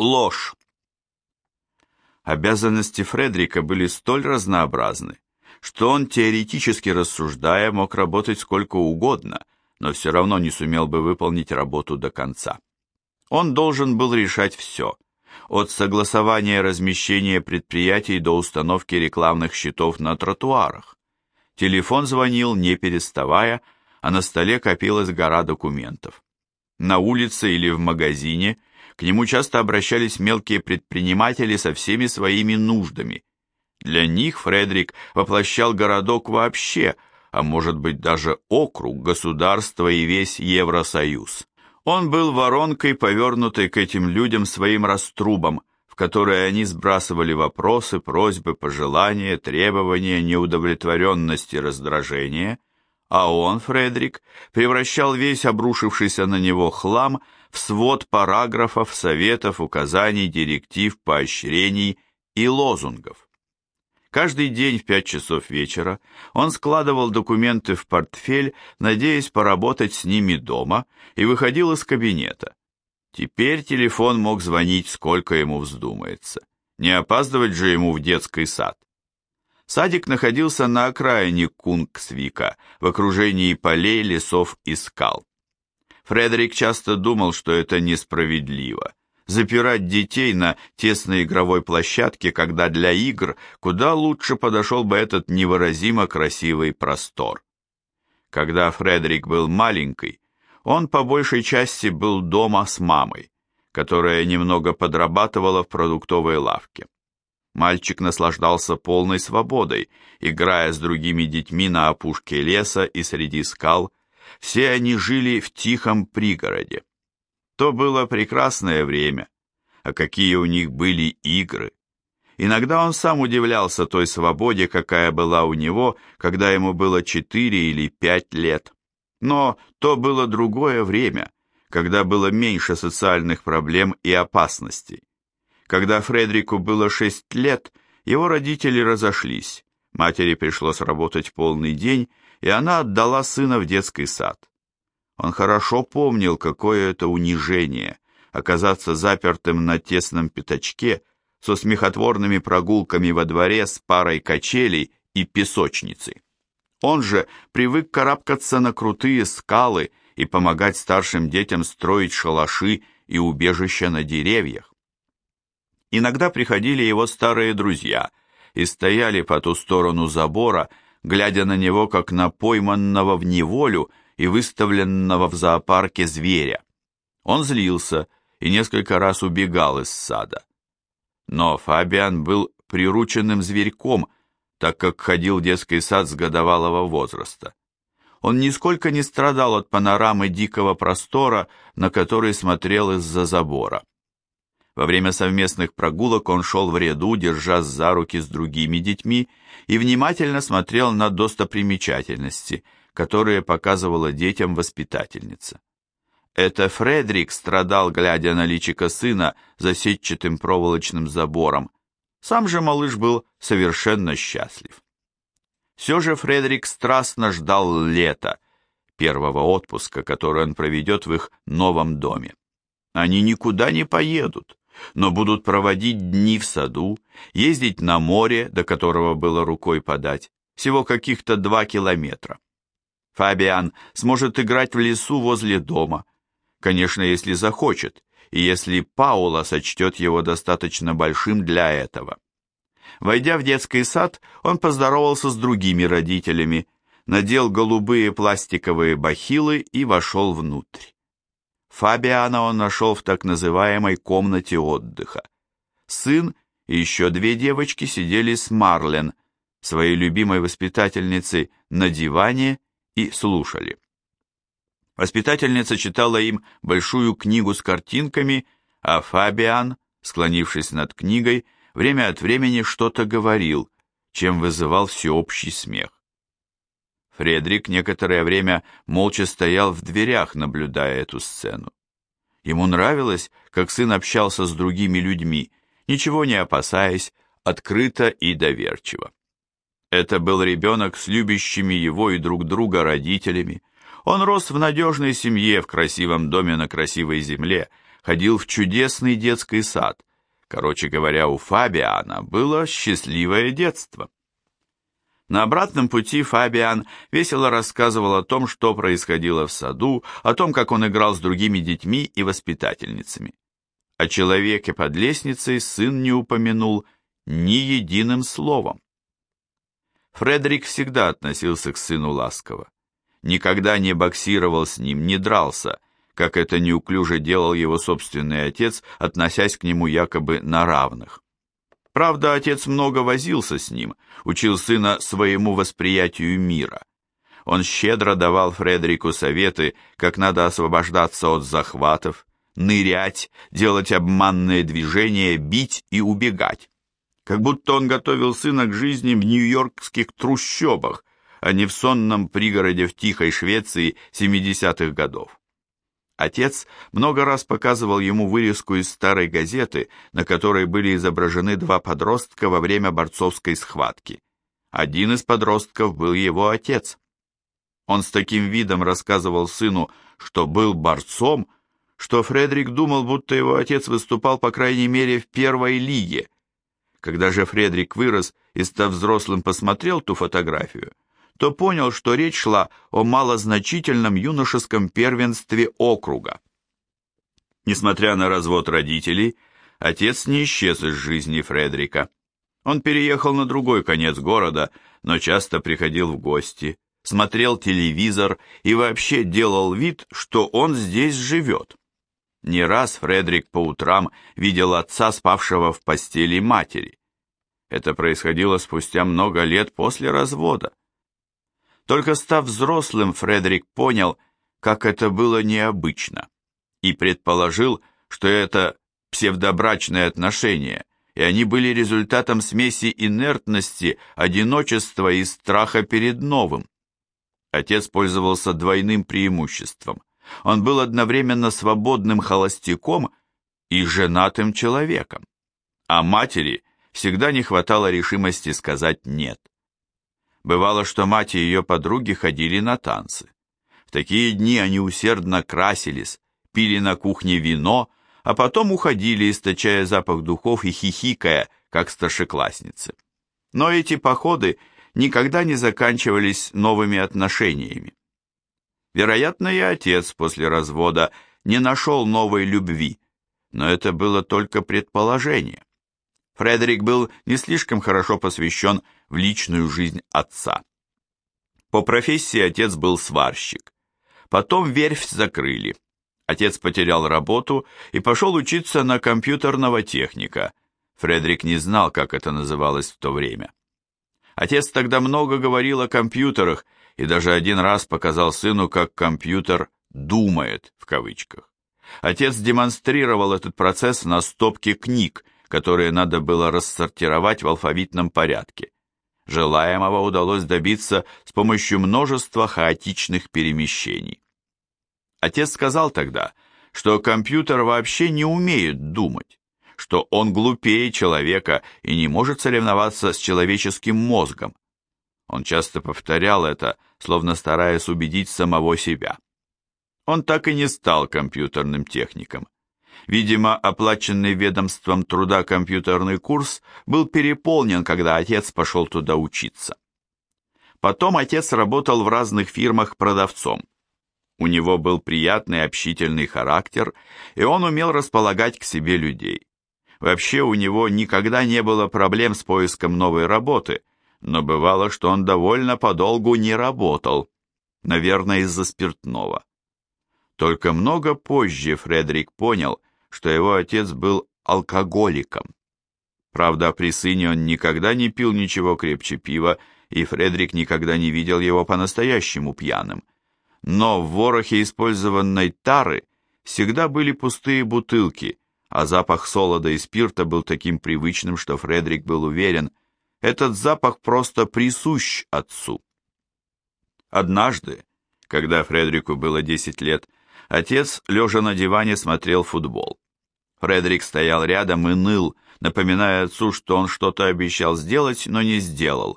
Ложь. Обязанности Фредрика были столь разнообразны, что он, теоретически рассуждая, мог работать сколько угодно, но все равно не сумел бы выполнить работу до конца. Он должен был решать все, от согласования размещения предприятий до установки рекламных щитов на тротуарах. Телефон звонил не переставая, а на столе копилась гора документов. На улице или в магазине – к нему часто обращались мелкие предприниматели со всеми своими нуждами. Для них Фредерик воплощал городок вообще, а может быть даже округ, государство и весь Евросоюз. Он был воронкой, повернутой к этим людям своим раструбом, в которые они сбрасывали вопросы, просьбы, пожелания, требования, неудовлетворенности, раздражения, а он, Фредерик, превращал весь обрушившийся на него хлам – в свод параграфов, советов, указаний, директив, поощрений и лозунгов. Каждый день в пять часов вечера он складывал документы в портфель, надеясь поработать с ними дома, и выходил из кабинета. Теперь телефон мог звонить сколько ему вздумается. Не опаздывать же ему в детский сад. Садик находился на окраине Кунгсвика, в окружении полей, лесов и скал. Фредерик часто думал, что это несправедливо. Запирать детей на тесной игровой площадке, когда для игр куда лучше подошел бы этот невыразимо красивый простор. Когда Фредерик был маленький, он по большей части был дома с мамой, которая немного подрабатывала в продуктовой лавке. Мальчик наслаждался полной свободой, играя с другими детьми на опушке леса и среди скал, все они жили в тихом пригороде. То было прекрасное время, а какие у них были игры. Иногда он сам удивлялся той свободе, какая была у него, когда ему было четыре или пять лет. Но то было другое время, когда было меньше социальных проблем и опасностей. Когда Фредерику было шесть лет, его родители разошлись. Матери пришлось работать полный день, и она отдала сына в детский сад. Он хорошо помнил, какое это унижение оказаться запертым на тесном пятачке со смехотворными прогулками во дворе с парой качелей и песочницей. Он же привык карабкаться на крутые скалы и помогать старшим детям строить шалаши и убежища на деревьях. Иногда приходили его старые друзья и стояли по ту сторону забора, глядя на него как на пойманного в неволю и выставленного в зоопарке зверя. Он злился и несколько раз убегал из сада. Но Фабиан был прирученным зверьком, так как ходил в детский сад с годовалого возраста. Он нисколько не страдал от панорамы дикого простора, на который смотрел из-за забора. Во время совместных прогулок он шел в ряду, держась за руки с другими детьми, и внимательно смотрел на достопримечательности, которые показывала детям воспитательница. Это Фредерик страдал, глядя на личико сына за сетчатым проволочным забором. Сам же малыш был совершенно счастлив. Все же Фредерик страстно ждал лета, первого отпуска, который он проведет в их новом доме. Они никуда не поедут но будут проводить дни в саду, ездить на море, до которого было рукой подать, всего каких-то два километра. Фабиан сможет играть в лесу возле дома, конечно, если захочет, и если Паула сочтет его достаточно большим для этого. Войдя в детский сад, он поздоровался с другими родителями, надел голубые пластиковые бахилы и вошел внутрь. Фабиана он нашел в так называемой комнате отдыха. Сын и еще две девочки сидели с Марлен, своей любимой воспитательницей, на диване и слушали. Воспитательница читала им большую книгу с картинками, а Фабиан, склонившись над книгой, время от времени что-то говорил, чем вызывал всеобщий смех. Фредерик некоторое время молча стоял в дверях, наблюдая эту сцену. Ему нравилось, как сын общался с другими людьми, ничего не опасаясь, открыто и доверчиво. Это был ребенок с любящими его и друг друга родителями. Он рос в надежной семье, в красивом доме на красивой земле, ходил в чудесный детский сад. Короче говоря, у Фабиана было счастливое детство. На обратном пути Фабиан весело рассказывал о том, что происходило в саду, о том, как он играл с другими детьми и воспитательницами. О человеке под лестницей сын не упомянул ни единым словом. Фредерик всегда относился к сыну ласково. Никогда не боксировал с ним, не дрался, как это неуклюже делал его собственный отец, относясь к нему якобы на равных. Правда, отец много возился с ним, учил сына своему восприятию мира. Он щедро давал Фредерику советы, как надо освобождаться от захватов, нырять, делать обманные движения, бить и убегать. Как будто он готовил сына к жизни в нью-йоркских трущобах, а не в сонном пригороде в тихой Швеции 70-х годов. Отец много раз показывал ему вырезку из старой газеты, на которой были изображены два подростка во время борцовской схватки. Один из подростков был его отец. Он с таким видом рассказывал сыну, что был борцом, что Фредерик думал, будто его отец выступал, по крайней мере, в первой лиге. Когда же Фредерик вырос и, став взрослым, посмотрел ту фотографию, то понял, что речь шла о малозначительном юношеском первенстве округа. Несмотря на развод родителей, отец не исчез из жизни Фредрика. Он переехал на другой конец города, но часто приходил в гости, смотрел телевизор и вообще делал вид, что он здесь живет. Не раз Фредрик по утрам видел отца, спавшего в постели матери. Это происходило спустя много лет после развода. Только став взрослым, Фредерик понял, как это было необычно, и предположил, что это псевдобрачные отношения, и они были результатом смеси инертности, одиночества и страха перед новым. Отец пользовался двойным преимуществом. Он был одновременно свободным холостяком и женатым человеком, а матери всегда не хватало решимости сказать «нет». Бывало, что мать и ее подруги ходили на танцы. В такие дни они усердно красились, пили на кухне вино, а потом уходили, источая запах духов и хихикая, как старшеклассницы. Но эти походы никогда не заканчивались новыми отношениями. Вероятно, и отец после развода не нашел новой любви, но это было только предположение. Фредерик был не слишком хорошо посвящен в личную жизнь отца. По профессии отец был сварщик. Потом верфь закрыли. Отец потерял работу и пошел учиться на компьютерного техника. Фредерик не знал, как это называлось в то время. Отец тогда много говорил о компьютерах и даже один раз показал сыну, как компьютер «думает» в кавычках. Отец демонстрировал этот процесс на стопке книг, которые надо было рассортировать в алфавитном порядке. Желаемого удалось добиться с помощью множества хаотичных перемещений. Отец сказал тогда, что компьютер вообще не умеет думать, что он глупее человека и не может соревноваться с человеческим мозгом. Он часто повторял это, словно стараясь убедить самого себя. Он так и не стал компьютерным техником. Видимо, оплаченный ведомством труда компьютерный курс был переполнен, когда отец пошел туда учиться. Потом отец работал в разных фирмах продавцом. У него был приятный общительный характер, и он умел располагать к себе людей. Вообще у него никогда не было проблем с поиском новой работы, но бывало, что он довольно подолгу не работал, наверное, из-за спиртного. Только много позже Фредерик понял, что его отец был алкоголиком. Правда, при сыне он никогда не пил ничего крепче пива, и Фредерик никогда не видел его по-настоящему пьяным. Но в ворохе использованной тары всегда были пустые бутылки, а запах солода и спирта был таким привычным, что Фредерик был уверен, этот запах просто присущ отцу. Однажды, когда Фредерику было 10 лет, Отец, лежа на диване, смотрел футбол. Фредерик стоял рядом и ныл, напоминая отцу, что он что-то обещал сделать, но не сделал.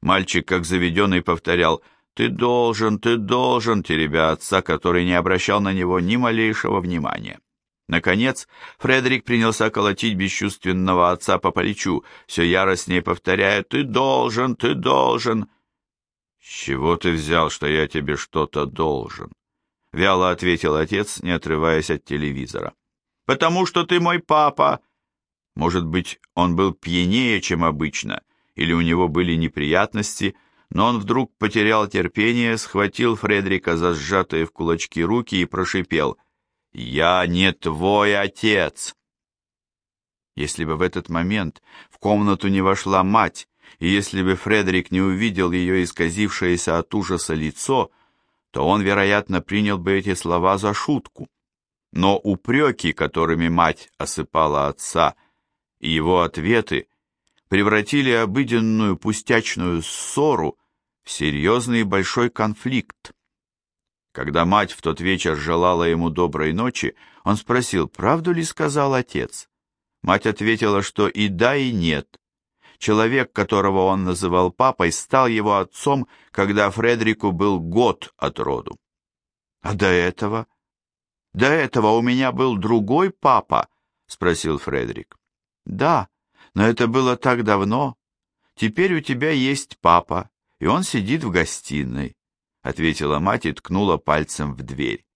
Мальчик, как заведенный, повторял «Ты должен, ты должен», теребя отца, который не обращал на него ни малейшего внимания. Наконец, Фредерик принялся колотить бесчувственного отца по плечу, все яростнее повторяя «Ты должен, ты должен!» «С чего ты взял, что я тебе что-то должен?» — вяло ответил отец, не отрываясь от телевизора. «Потому что ты мой папа!» Может быть, он был пьянее, чем обычно, или у него были неприятности, но он вдруг потерял терпение, схватил Фредерика за сжатые в кулачки руки и прошипел — «Я не твой отец!» Если бы в этот момент в комнату не вошла мать, и если бы Фредерик не увидел ее исказившееся от ужаса лицо, то он, вероятно, принял бы эти слова за шутку. Но упреки, которыми мать осыпала отца, и его ответы превратили обыденную пустячную ссору в серьезный большой конфликт. Когда мать в тот вечер желала ему доброй ночи, он спросил, правду ли сказал отец. Мать ответила, что и да, и нет. Человек, которого он называл папой, стал его отцом, когда Фредерику был год от роду. А до этого? До этого у меня был другой папа, спросил Фредерик. Да, но это было так давно. Теперь у тебя есть папа, и он сидит в гостиной. — ответила мать и ткнула пальцем в дверь.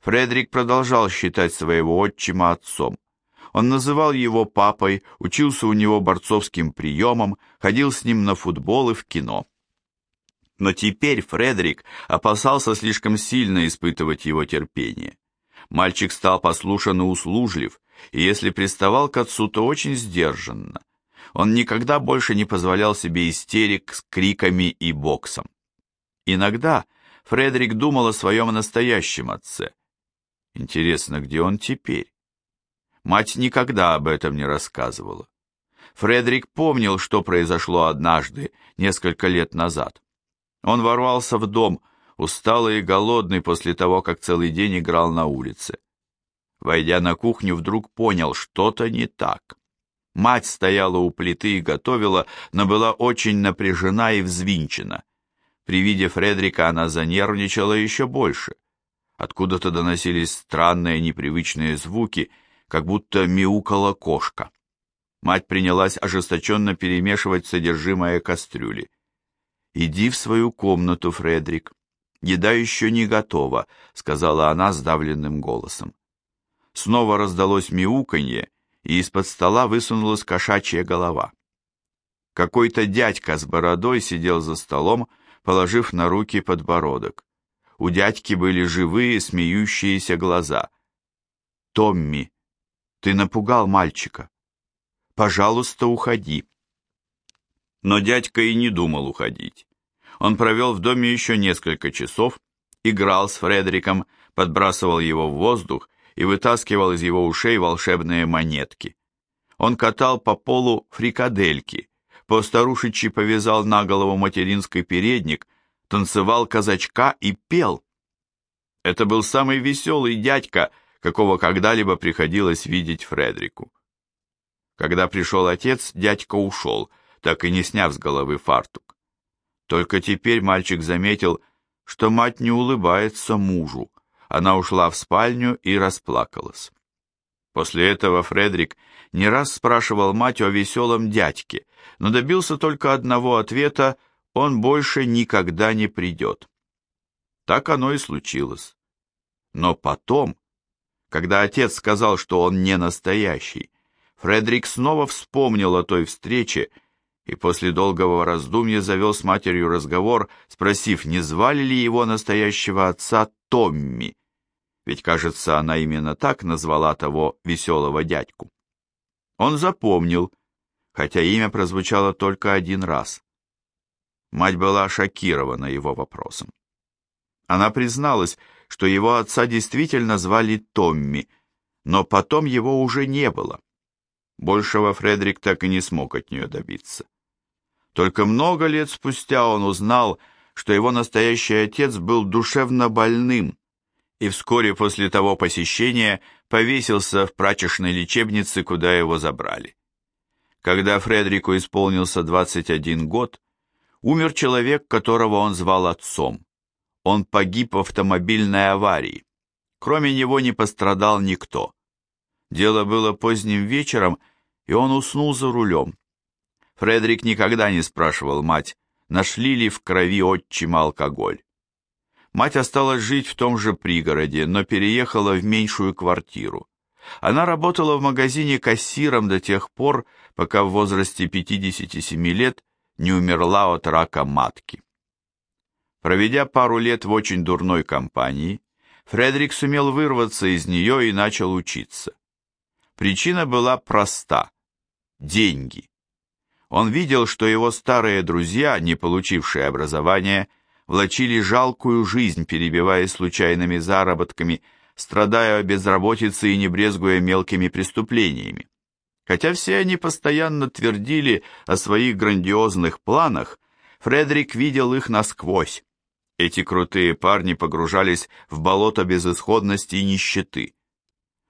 Фредерик продолжал считать своего отчима отцом. Он называл его папой, учился у него борцовским приемам, ходил с ним на футбол и в кино. Но теперь Фредерик опасался слишком сильно испытывать его терпение. Мальчик стал послушан и услужлив, и если приставал к отцу, то очень сдержанно. Он никогда больше не позволял себе истерик с криками и боксом. Иногда Фредерик думал о своем настоящем отце. Интересно, где он теперь? Мать никогда об этом не рассказывала. Фредерик помнил, что произошло однажды, несколько лет назад. Он ворвался в дом, усталый и голодный после того, как целый день играл на улице. Войдя на кухню, вдруг понял, что-то не так. Мать стояла у плиты и готовила, но была очень напряжена и взвинчена. При виде Фредрика она занервничала еще больше. Откуда-то доносились странные непривычные звуки, как будто мяукала кошка. Мать принялась ожесточенно перемешивать содержимое кастрюли. «Иди в свою комнату, Фредрик. Еда еще не готова», — сказала она сдавленным голосом. Снова раздалось мяуканье, и из-под стола высунулась кошачья голова. Какой-то дядька с бородой сидел за столом, положив на руки подбородок. У дядьки были живые, смеющиеся глаза. «Томми, ты напугал мальчика. Пожалуйста, уходи». Но дядька и не думал уходить. Он провел в доме еще несколько часов, играл с Фредериком, подбрасывал его в воздух и вытаскивал из его ушей волшебные монетки. Он катал по полу фрикадельки, по-старушечьи повязал на голову материнский передник, танцевал казачка и пел. Это был самый веселый дядька, какого когда-либо приходилось видеть Фредрику. Когда пришел отец, дядька ушел, так и не сняв с головы фартук. Только теперь мальчик заметил, что мать не улыбается мужу. Она ушла в спальню и расплакалась. После этого Фредрик не раз спрашивал мать о веселом дядьке, но добился только одного ответа «он больше никогда не придет». Так оно и случилось. Но потом, когда отец сказал, что он не настоящий, Фредерик снова вспомнил о той встрече и после долгого раздумья завел с матерью разговор, спросив, не звали ли его настоящего отца Томми, ведь, кажется, она именно так назвала того веселого дядьку. Он запомнил, хотя имя прозвучало только один раз. Мать была шокирована его вопросом. Она призналась, что его отца действительно звали Томми, но потом его уже не было. Большего Фредерик так и не смог от нее добиться. Только много лет спустя он узнал, что его настоящий отец был душевно больным, и вскоре после того посещения повесился в прачечной лечебнице, куда его забрали. Когда Фредерику исполнился 21 год, умер человек, которого он звал отцом. Он погиб в автомобильной аварии. Кроме него не пострадал никто. Дело было поздним вечером, и он уснул за рулем. Фредерик никогда не спрашивал мать, нашли ли в крови отчима алкоголь. Мать осталась жить в том же пригороде, но переехала в меньшую квартиру. Она работала в магазине кассиром до тех пор, пока в возрасте 57 лет не умерла от рака матки. Проведя пару лет в очень дурной компании, Фредерик сумел вырваться из нее и начал учиться. Причина была проста – деньги. Он видел, что его старые друзья, не получившие образования, влачили жалкую жизнь, перебиваясь случайными заработками, страдая безработицей и не брезгуя мелкими преступлениями. Хотя все они постоянно твердили о своих грандиозных планах, Фредерик видел их насквозь. Эти крутые парни погружались в болото безысходности и нищеты.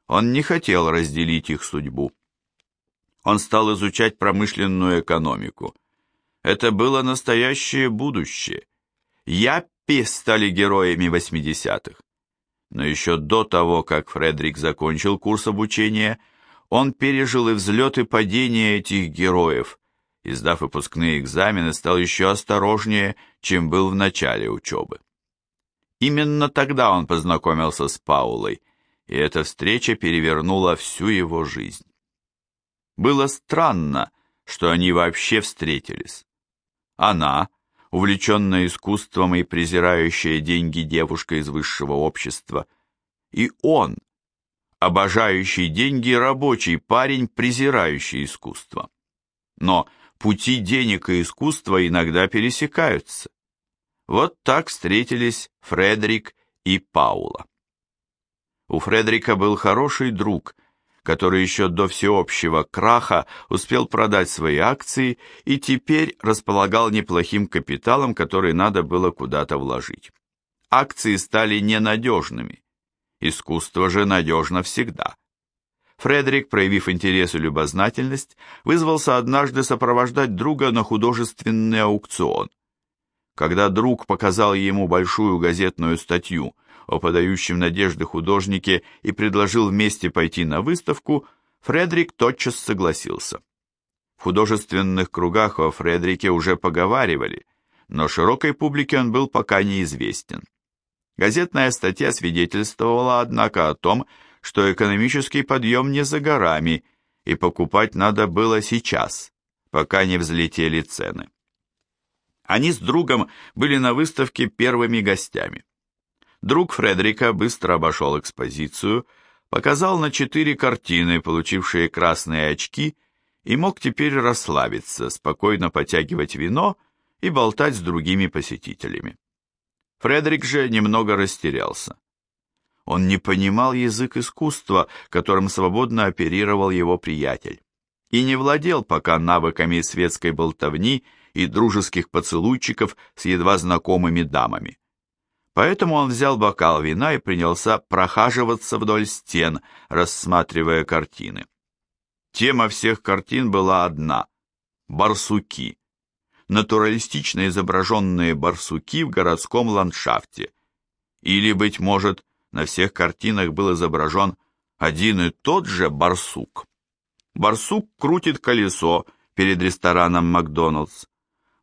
Он не хотел разделить их судьбу. Он стал изучать промышленную экономику. Это было настоящее будущее. Яппи стали героями 80-х. Но еще до того, как Фредерик закончил курс обучения, он пережил и взлет и падение этих героев, и, сдав выпускные экзамены, стал еще осторожнее, чем был в начале учебы. Именно тогда он познакомился с Паулой, и эта встреча перевернула всю его жизнь. Было странно, что они вообще встретились. Она, увлеченная искусством и презирающая деньги девушка из высшего общества, и он, обожающий деньги рабочий парень, презирающий искусство. Но пути денег и искусства иногда пересекаются. Вот так встретились Фредерик и Паула. У Фредерика был хороший друг, который еще до всеобщего краха успел продать свои акции и теперь располагал неплохим капиталом, который надо было куда-то вложить. Акции стали ненадежными. Искусство же надежно всегда. Фредерик, проявив интерес и любознательность, вызвался однажды сопровождать друга на художественный аукцион. Когда друг показал ему большую газетную статью о подающем надежды художнике и предложил вместе пойти на выставку, Фредерик тотчас согласился. В художественных кругах о Фредерике уже поговаривали, но широкой публике он был пока неизвестен. Газетная статья свидетельствовала, однако, о том, что экономический подъем не за горами, и покупать надо было сейчас, пока не взлетели цены. Они с другом были на выставке первыми гостями. Друг Фредерика быстро обошел экспозицию, показал на четыре картины, получившие красные очки, и мог теперь расслабиться, спокойно потягивать вино и болтать с другими посетителями. Фредерик же немного растерялся. Он не понимал язык искусства, которым свободно оперировал его приятель, и не владел пока навыками светской болтовни и дружеских поцелуйчиков с едва знакомыми дамами. Поэтому он взял бокал вина и принялся прохаживаться вдоль стен, рассматривая картины. Тема всех картин была одна – барсуки. Натуралистично изображенные барсуки в городском ландшафте. Или, быть может, на всех картинах был изображен один и тот же барсук. Барсук крутит колесо перед рестораном Макдоналдс.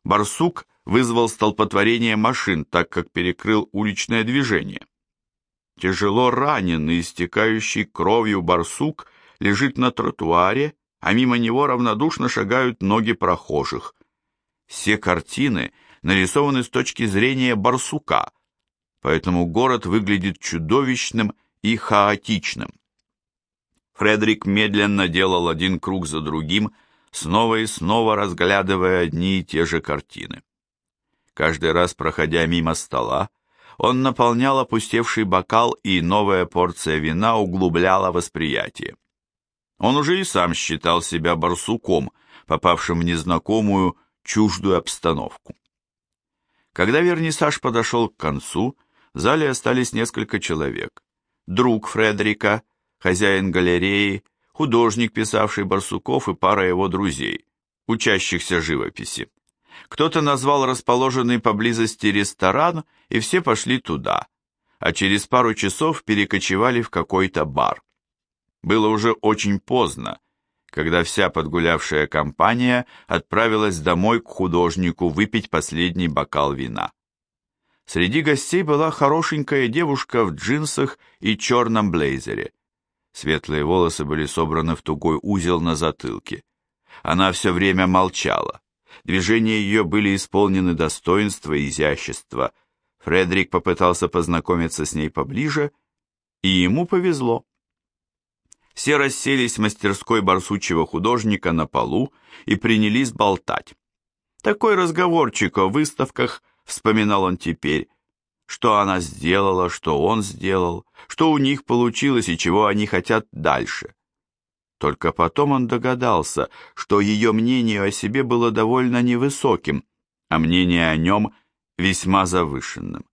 Барсук вызвал столпотворение машин, так как перекрыл уличное движение. Тяжело раненый, истекающий кровью барсук лежит на тротуаре, а мимо него равнодушно шагают ноги прохожих. Все картины нарисованы с точки зрения барсука, поэтому город выглядит чудовищным и хаотичным. Фредерик медленно делал один круг за другим, снова и снова разглядывая одни и те же картины. Каждый раз, проходя мимо стола, он наполнял опустевший бокал, и новая порция вина углубляла восприятие. Он уже и сам считал себя барсуком, попавшим в незнакомую, чуждую обстановку. Когда вернисаж подошел к концу, в зале остались несколько человек. Друг Фредерика, хозяин галереи, художник, писавший Барсуков и пара его друзей, учащихся живописи. Кто-то назвал расположенный поблизости ресторан, и все пошли туда. а через пару часов перекочевали в какой-то бар. Было уже очень поздно, когда вся подгулявшая компания отправилась домой к художнику выпить последний бокал вина. Среди гостей была хорошенькая девушка в джинсах и черном блейзере. Светлые волосы были собраны в тугой узел на затылке. Она все время молчала. Движения ее были исполнены достоинства и изящества. Фредерик попытался познакомиться с ней поближе, и ему повезло. Все расселись в мастерской барсучего художника на полу и принялись болтать. Такой разговорчик о выставках, вспоминал он теперь, что она сделала, что он сделал, что у них получилось и чего они хотят дальше. Только потом он догадался, что ее мнение о себе было довольно невысоким, а мнение о нем весьма завышенным.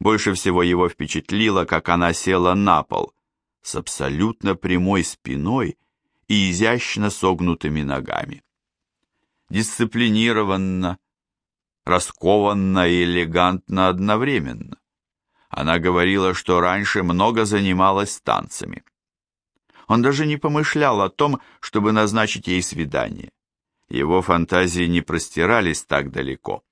Больше всего его впечатлило, как она села на пол, с абсолютно прямой спиной и изящно согнутыми ногами. Дисциплинированно, раскованно и элегантно одновременно. Она говорила, что раньше много занималась танцами. Он даже не помышлял о том, чтобы назначить ей свидание. Его фантазии не простирались так далеко.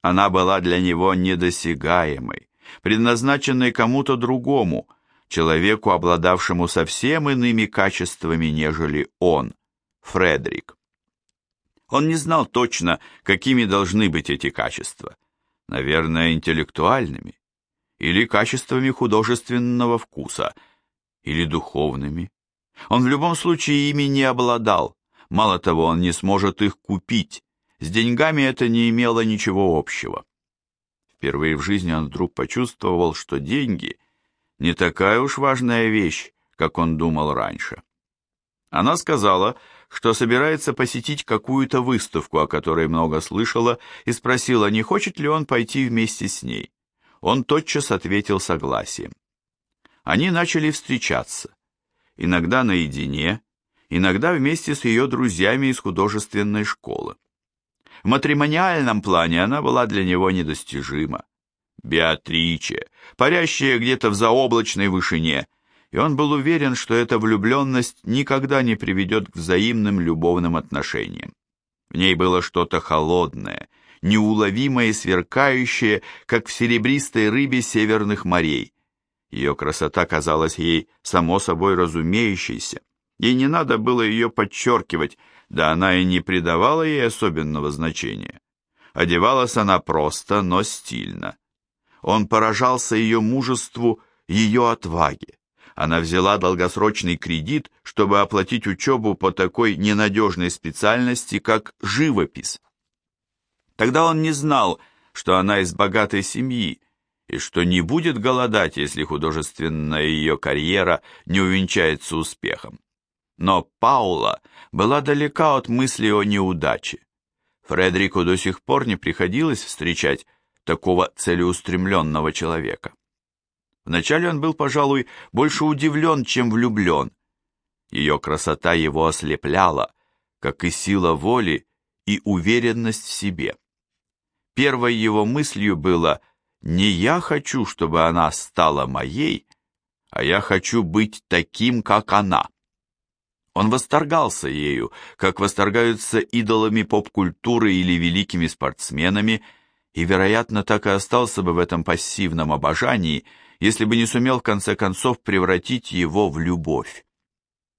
Она была для него недосягаемой, предназначенной кому-то другому, человеку, обладавшему совсем иными качествами, нежели он, Фредерик. Он не знал точно, какими должны быть эти качества. Наверное, интеллектуальными, или качествами художественного вкуса, или духовными. Он в любом случае ими не обладал, мало того, он не сможет их купить, с деньгами это не имело ничего общего. Впервые в жизни он вдруг почувствовал, что деньги не такая уж важная вещь, как он думал раньше. Она сказала, что собирается посетить какую-то выставку, о которой много слышала, и спросила, не хочет ли он пойти вместе с ней. Он тотчас ответил согласием. Они начали встречаться иногда наедине, иногда вместе с ее друзьями из художественной школы. В матримониальном плане она была для него недостижима. Беатриче, парящая где-то в заоблачной вышине, и он был уверен, что эта влюбленность никогда не приведет к взаимным любовным отношениям. В ней было что-то холодное, неуловимое и сверкающее, как в серебристой рыбе северных морей, ее красота казалась ей само собой разумеющейся. Ей не надо было ее подчеркивать, да она и не придавала ей особенного значения. Одевалась она просто, но стильно. Он поражался ее мужеству, ее отваге. Она взяла долгосрочный кредит, чтобы оплатить учебу по такой ненадежной специальности, как живопись. Тогда он не знал, что она из богатой семьи, и что не будет голодать, если художественная ее карьера не увенчается успехом. Но Паула была далека от мысли о неудаче. Фредерику до сих пор не приходилось встречать такого целеустремленного человека. Вначале он был, пожалуй, больше удивлен, чем влюблен. Ее красота его ослепляла, как и сила воли и уверенность в себе. Первой его мыслью было – не я хочу, чтобы она стала моей, а я хочу быть таким, как она. Он восторгался ею, как восторгаются идолами поп-культуры или великими спортсменами, и, вероятно, так и остался бы в этом пассивном обожании, если бы не сумел в конце концов превратить его в любовь.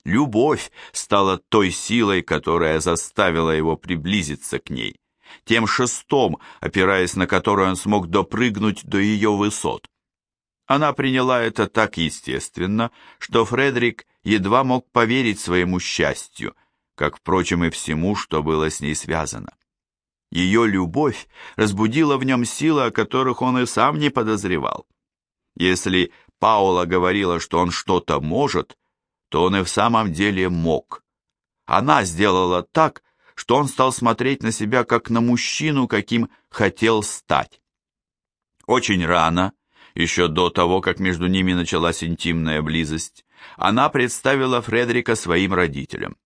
Любовь стала той силой, которая заставила его приблизиться к ней тем шестом, опираясь на который он смог допрыгнуть до ее высот. Она приняла это так естественно, что Фредерик едва мог поверить своему счастью, как, впрочем, и всему, что было с ней связано. Ее любовь разбудила в нем силы, о которых он и сам не подозревал. Если Паула говорила, что он что-то может, то он и в самом деле мог. Она сделала так, что он стал смотреть на себя как на мужчину, каким хотел стать. Очень рано, еще до того, как между ними началась интимная близость, она представила Фредерика своим родителям.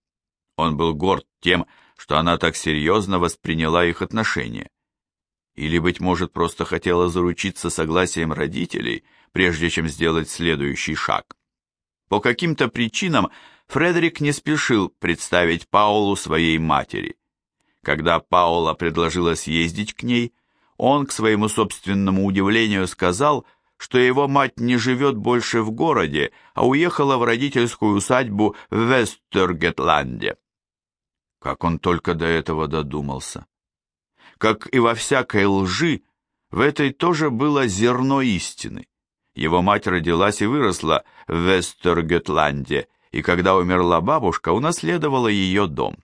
Он был горд тем, что она так серьезно восприняла их отношения. Или, быть может, просто хотела заручиться согласием родителей, прежде чем сделать следующий шаг. По каким-то причинам Фредерик не спешил представить Паулу своей матери. Когда Паула предложила съездить к ней, он, к своему собственному удивлению, сказал, что его мать не живет больше в городе, а уехала в родительскую усадьбу в Вестергетланде. Как он только до этого додумался. Как и во всякой лжи, в этой тоже было зерно истины. Его мать родилась и выросла в Вестергетланде, и когда умерла бабушка, унаследовала ее дом.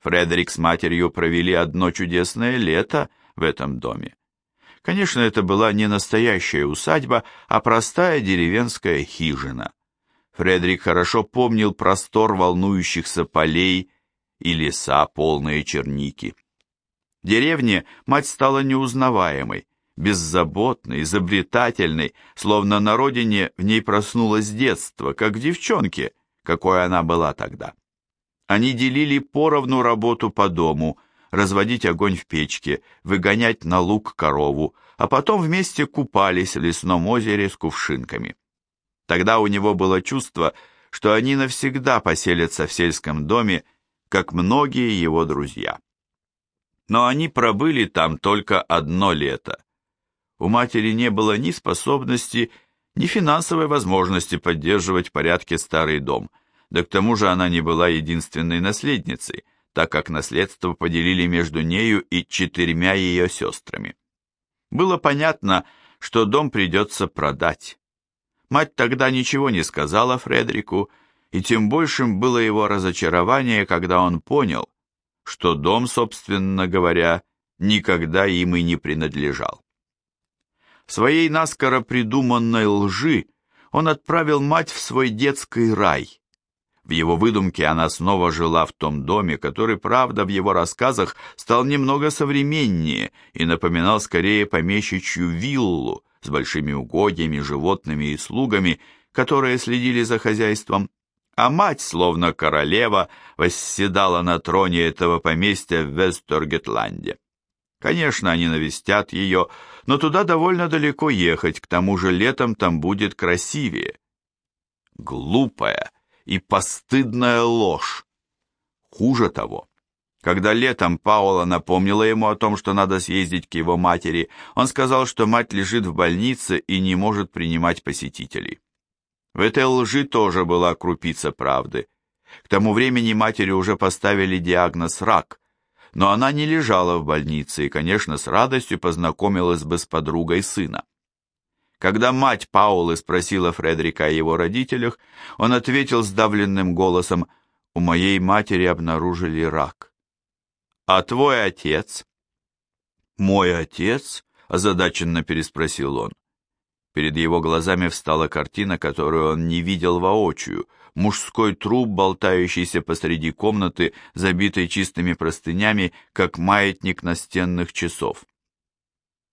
Фредерик с матерью провели одно чудесное лето в этом доме. Конечно, это была не настоящая усадьба, а простая деревенская хижина. Фредерик хорошо помнил простор волнующихся полей и леса, полные черники. Деревне мать стала неузнаваемой, беззаботной, изобретательной, словно на родине в ней проснулось детство, как в девчонке, какой она была тогда. Они делили поровну работу по дому, разводить огонь в печке, выгонять на луг корову, а потом вместе купались в лесном озере с кувшинками. Тогда у него было чувство, что они навсегда поселятся в сельском доме, как многие его друзья но они пробыли там только одно лето. У матери не было ни способности, ни финансовой возможности поддерживать в порядке старый дом, да к тому же она не была единственной наследницей, так как наследство поделили между нею и четырьмя ее сестрами. Было понятно, что дом придется продать. Мать тогда ничего не сказала Фредерику, и тем большим было его разочарование, когда он понял, что дом, собственно говоря, никогда им и не принадлежал. В своей наскоро придуманной лжи он отправил мать в свой детский рай. В его выдумке она снова жила в том доме, который, правда, в его рассказах стал немного современнее и напоминал скорее помещичью виллу с большими угодьями, животными и слугами, которые следили за хозяйством, а мать, словно королева, восседала на троне этого поместья в Весторгетланде. Конечно, они навестят ее, но туда довольно далеко ехать, к тому же летом там будет красивее. Глупая и постыдная ложь. Хуже того, когда летом Паула напомнила ему о том, что надо съездить к его матери, он сказал, что мать лежит в больнице и не может принимать посетителей. В этой лжи тоже была крупица правды. К тому времени матери уже поставили диагноз «рак», но она не лежала в больнице и, конечно, с радостью познакомилась бы с подругой сына. Когда мать Паулы спросила Фредерика о его родителях, он ответил сдавленным голосом «У моей матери обнаружили рак». «А твой отец?» «Мой отец?» – озадаченно переспросил он. Перед его глазами встала картина, которую он не видел воочию. Мужской труп, болтающийся посреди комнаты, забитой чистыми простынями, как маятник настенных часов.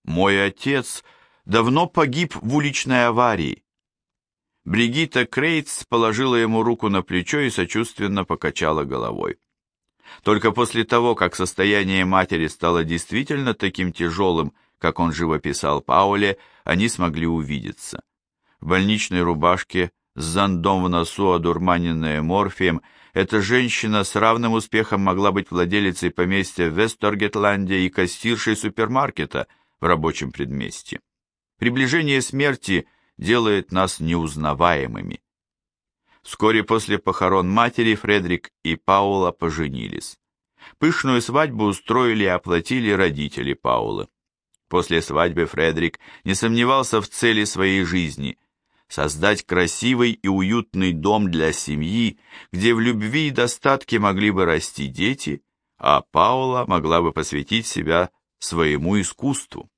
«Мой отец давно погиб в уличной аварии». Бригитта Крейтс положила ему руку на плечо и сочувственно покачала головой. Только после того, как состояние матери стало действительно таким тяжелым, как он живописал Пауле, они смогли увидеться. В больничной рубашке, с зондом в носу, одурманенная морфием, эта женщина с равным успехом могла быть владелицей поместья в Весторгетланде и кассиршей супермаркета в рабочем предместье. Приближение смерти делает нас неузнаваемыми. Вскоре после похорон матери Фредерик и Паула поженились. Пышную свадьбу устроили и оплатили родители Паулы. После свадьбы Фредерик не сомневался в цели своей жизни – создать красивый и уютный дом для семьи, где в любви и достатке могли бы расти дети, а Паула могла бы посвятить себя своему искусству.